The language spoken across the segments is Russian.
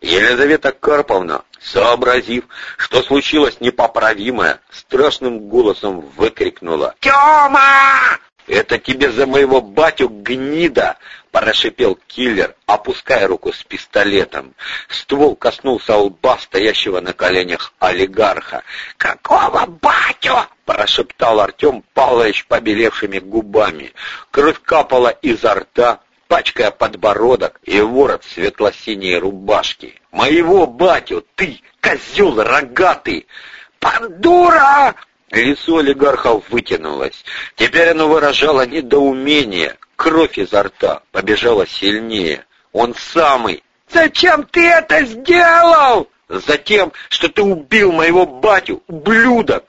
Елизавета Карповна, сообразив, что случилось непоправимое, страшным голосом выкрикнула «Тёма!» «Это тебе за моего батю гнида!» — прошипел киллер, опуская руку с пистолетом. Ствол коснулся лба стоящего на коленях олигарха. «Какого батю?» — прошептал Артем Павлович побелевшими губами. Кровь капала изо рта, пачкая подбородок и ворот светло-синей рубашки. «Моего батю! Ты, козел рогатый!» «Пандура!» Лицо олигарха вытянулось. Теперь оно выражало недоумение. Кровь изо рта побежала сильнее. Он самый. «Зачем ты это сделал?» «Затем, что ты убил моего батю, ублюдок!»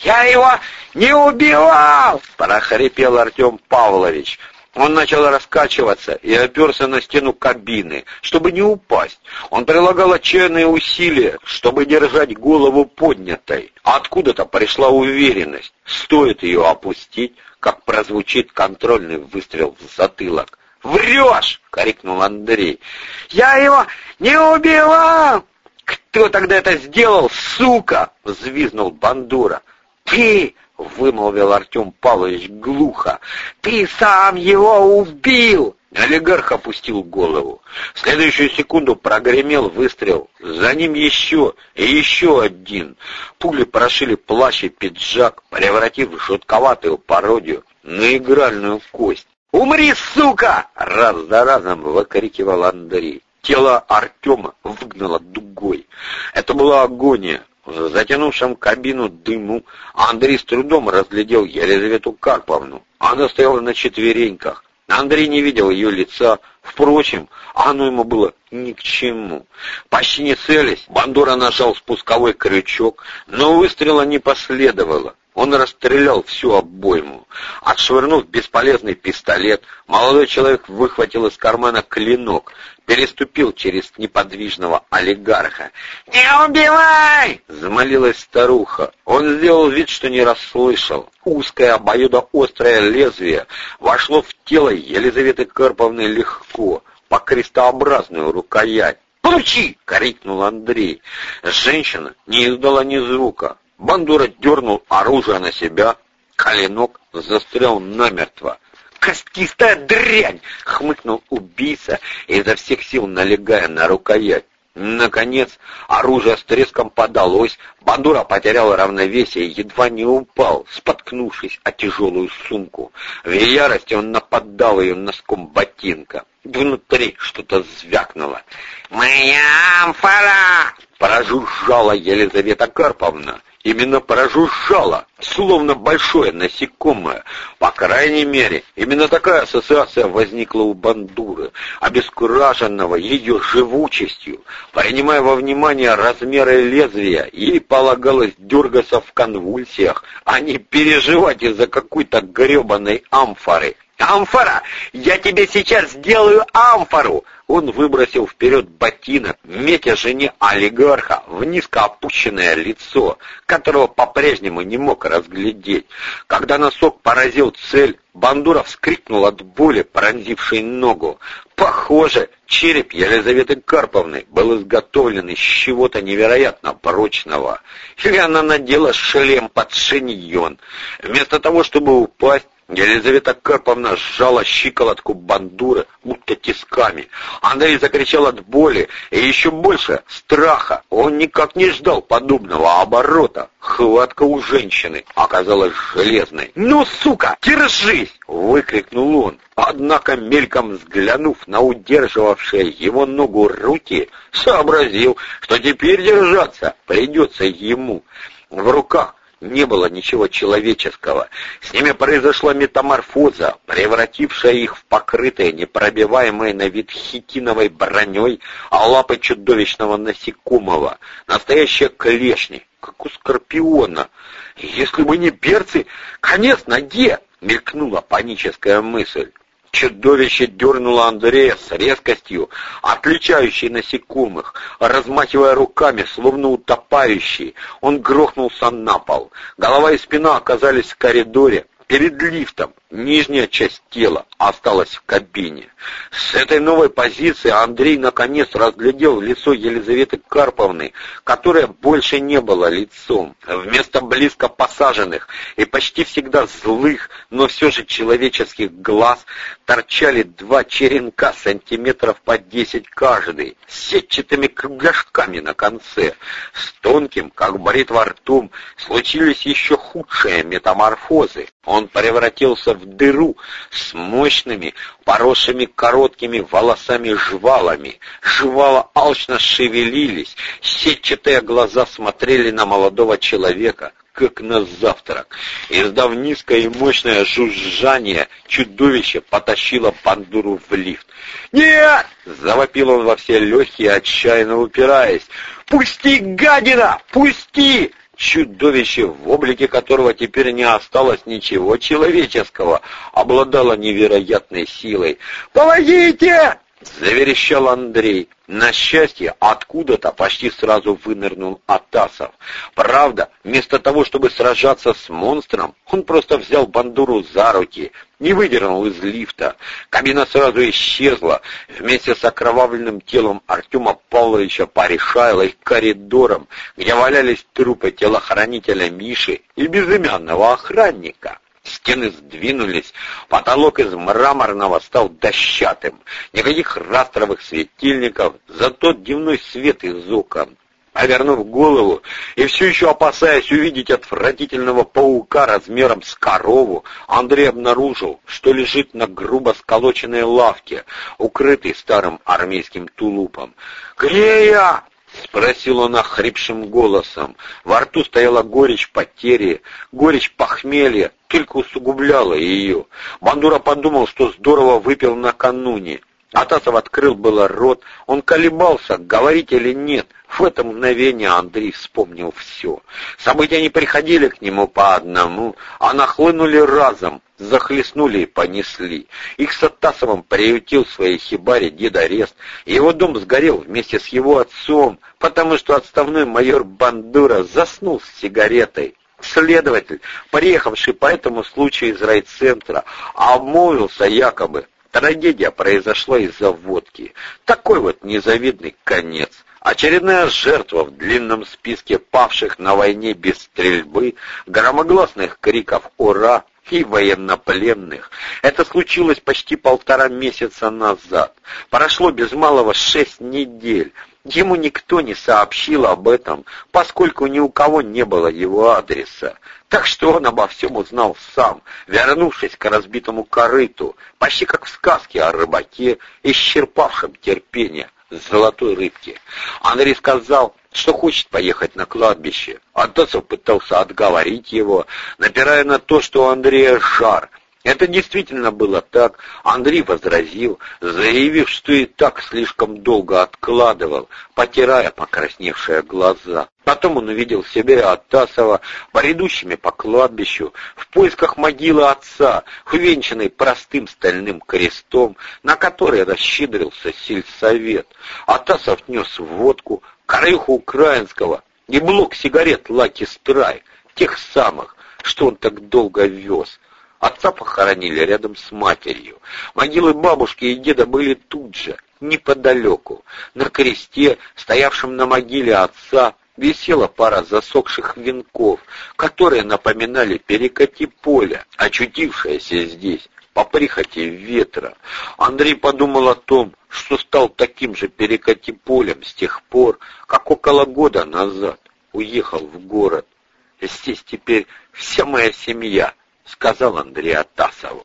«Я его не убивал!» — прохрипел Артем Павлович. Он начал раскачиваться и оперся на стену кабины, чтобы не упасть. Он прилагал отчаянные усилия, чтобы держать голову поднятой. Откуда-то пришла уверенность. Стоит ее опустить, как прозвучит контрольный выстрел в затылок. «Врешь!» — крикнул Андрей. «Я его не убивал!» «Кто тогда это сделал, сука?» — взвизнул Бандура. «Ты!» — вымолвил Артем Павлович глухо. «Ты сам его убил!» Олигарх опустил голову. В следующую секунду прогремел выстрел. За ним еще и еще один. Пули прошили плащ и пиджак, превратив жутковатую пародию на игральную кость. «Умри, сука!» — раз за разом выкрикивал Андрей. Тело Артема выгнало дугой. Это была агония. В затянувшем кабину дыму Андрей с трудом разглядел Елизавету Карповну. Она стояла на четвереньках. Андрей не видел ее лица. Впрочем, оно ему было ни к чему. Почти не целясь, Бандура нажал спусковой крючок, но выстрела не последовало. Он расстрелял всю обойму. Отшвырнув бесполезный пистолет, молодой человек выхватил из кармана клинок, переступил через неподвижного олигарха. «Не убивай!» — замолилась старуха. Он сделал вид, что не расслышал. Узкое обоюдоострое лезвие вошло в тело Елизаветы Карповны легко, по крестообразную рукоять. «Получи!» — крикнул Андрей. Женщина не издала ни звука. Бандура дернул оружие на себя, коленок застрял намертво. «Костистая дрянь!» — хмыкнул убийца, изо всех сил налегая на рукоять. Наконец, оружие с треском подалось, Бандура потерял равновесие и едва не упал, споткнувшись о тяжелую сумку. В ярости он нападал ее носком ботинка. Внутри что-то звякнуло. «Моя амфора!» — прожужжала Елизавета Карповна именно прожужжало, словно большое насекомое. По крайней мере, именно такая ассоциация возникла у Бандуры, обескураженного ее живучестью. Принимая во внимание размеры лезвия, ей полагалось дергаться в конвульсиях, а не переживать из-за какой-то гребаной амфоры. «Амфора! Я тебе сейчас сделаю амфору!» Он выбросил вперед ботинок, метя жене олигарха в низко опущенное лицо, которого по-прежнему не мог разглядеть. Когда носок поразил цель, Бандура вскрикнул от боли, пронзившей ногу. Похоже, череп Елизаветы Карповны был изготовлен из чего-то невероятно прочного. Или она надела шлем под шиньон. Вместо того, чтобы упасть, Елизавета Карповна сжала щиколотку бандуры, будто тисками. Андрей закричал от боли и еще больше страха. Он никак не ждал подобного оборота. Хватка у женщины оказалась железной. «Ну, сука, держись!» — выкрикнул он. Однако, мельком взглянув на удерживавшие его ногу руки, сообразил, что теперь держаться придется ему. В руках не было ничего человеческого. С ними произошла метаморфоза, превратившая их в покрытые, непробиваемые на вид хитиновой броней, а лапы чудовищного насекомого. Настоящие клешни, как у скорпиона. Если бы не перцы, конец ноге! Мелькнула паническая мысль. Чудовище дернуло Андрея с резкостью, отличающей насекомых, размахивая руками, словно утопающий. Он грохнулся на пол. Голова и спина оказались в коридоре, перед лифтом. Нижняя часть тела осталась в кабине. С этой новой позиции Андрей наконец разглядел лицо Елизаветы Карповны, которое больше не было лицом. Вместо близко посаженных и почти всегда злых, но все же человеческих глаз торчали два черенка сантиметров по десять каждый, с сетчатыми кругляшками на конце. С тонким, как бритва ртом, случились еще худшие метаморфозы. Он превратился в дыру с мощными, поросшими короткими волосами-жвалами. Жвала алчно шевелились, сетчатые глаза смотрели на молодого человека, как на завтрак. Издав низкое и мощное жужжание, чудовище потащило Бандуру в лифт. «Нет!» — завопил он во все легкие, отчаянно упираясь. «Пусти, гадина! Пусти!» Чудовище, в облике которого теперь не осталось ничего человеческого, обладало невероятной силой. «Помогите!» — заверещал Андрей. На счастье, откуда-то почти сразу вынырнул Атасов. Правда, вместо того, чтобы сражаться с монстром, он просто взял бандуру за руки, не выдернул из лифта. Кабина сразу исчезла. Вместе с окровавленным телом Артема Павловича порешайло их коридором, где валялись трупы телохранителя Миши и безымянного охранника. Стены сдвинулись, потолок из мраморного стал дощатым. Никаких растровых светильников, зато дневной свет из окон. Повернув голову и все еще опасаясь увидеть отвратительного паука размером с корову, Андрей обнаружил, что лежит на грубо сколоченной лавке, укрытый старым армейским тулупом. «Где я?» — спросил он охрипшим голосом. Во рту стояла горечь потери, горечь похмелья, только усугубляла ее. Бандура подумал, что здорово выпил накануне. Атасов открыл было рот, он колебался, говорить или нет. В это мгновение Андрей вспомнил все. События не приходили к нему по одному, а нахлынули разом, захлестнули и понесли. Их с Атасовым приютил в своей хибаре дед Арест, его дом сгорел вместе с его отцом, потому что отставной майор Бандура заснул с сигаретой. Следователь, приехавший по этому случаю из райцентра, обмолвился якобы, Трагедия произошла из-за водки. Такой вот незавидный конец. Очередная жертва в длинном списке павших на войне без стрельбы, громогласных криков «Ура!» и военнопленных. Это случилось почти полтора месяца назад. Прошло без малого шесть недель. Ему никто не сообщил об этом, поскольку ни у кого не было его адреса. Так что он обо всем узнал сам, вернувшись к разбитому корыту, почти как в сказке о рыбаке, исчерпавшем терпение золотой рыбки. Андрей сказал, что хочет поехать на кладбище. Антосов пытался отговорить его, напирая на то, что у Андрея жар — это действительно было так. Андрей возразил, заявив, что и так слишком долго откладывал, потирая покрасневшие глаза. Потом он увидел себя от Тасова, бредущими по кладбищу, в поисках могилы отца, увенчанной простым стальным крестом, на который расщедрился сельсовет. Атасов нес водку, корыху украинского и блок сигарет «Лаки Страй», тех самых, что он так долго вез. Отца похоронили рядом с матерью. Могилы бабушки и деда были тут же, неподалеку. На кресте, стоявшем на могиле отца, висела пара засохших венков, которые напоминали перекати поля, очутившееся здесь по прихоти ветра. Андрей подумал о том, что стал таким же перекати полем с тех пор, как около года назад уехал в город. Здесь теперь вся моя семья, — сказал Андрей Атасову.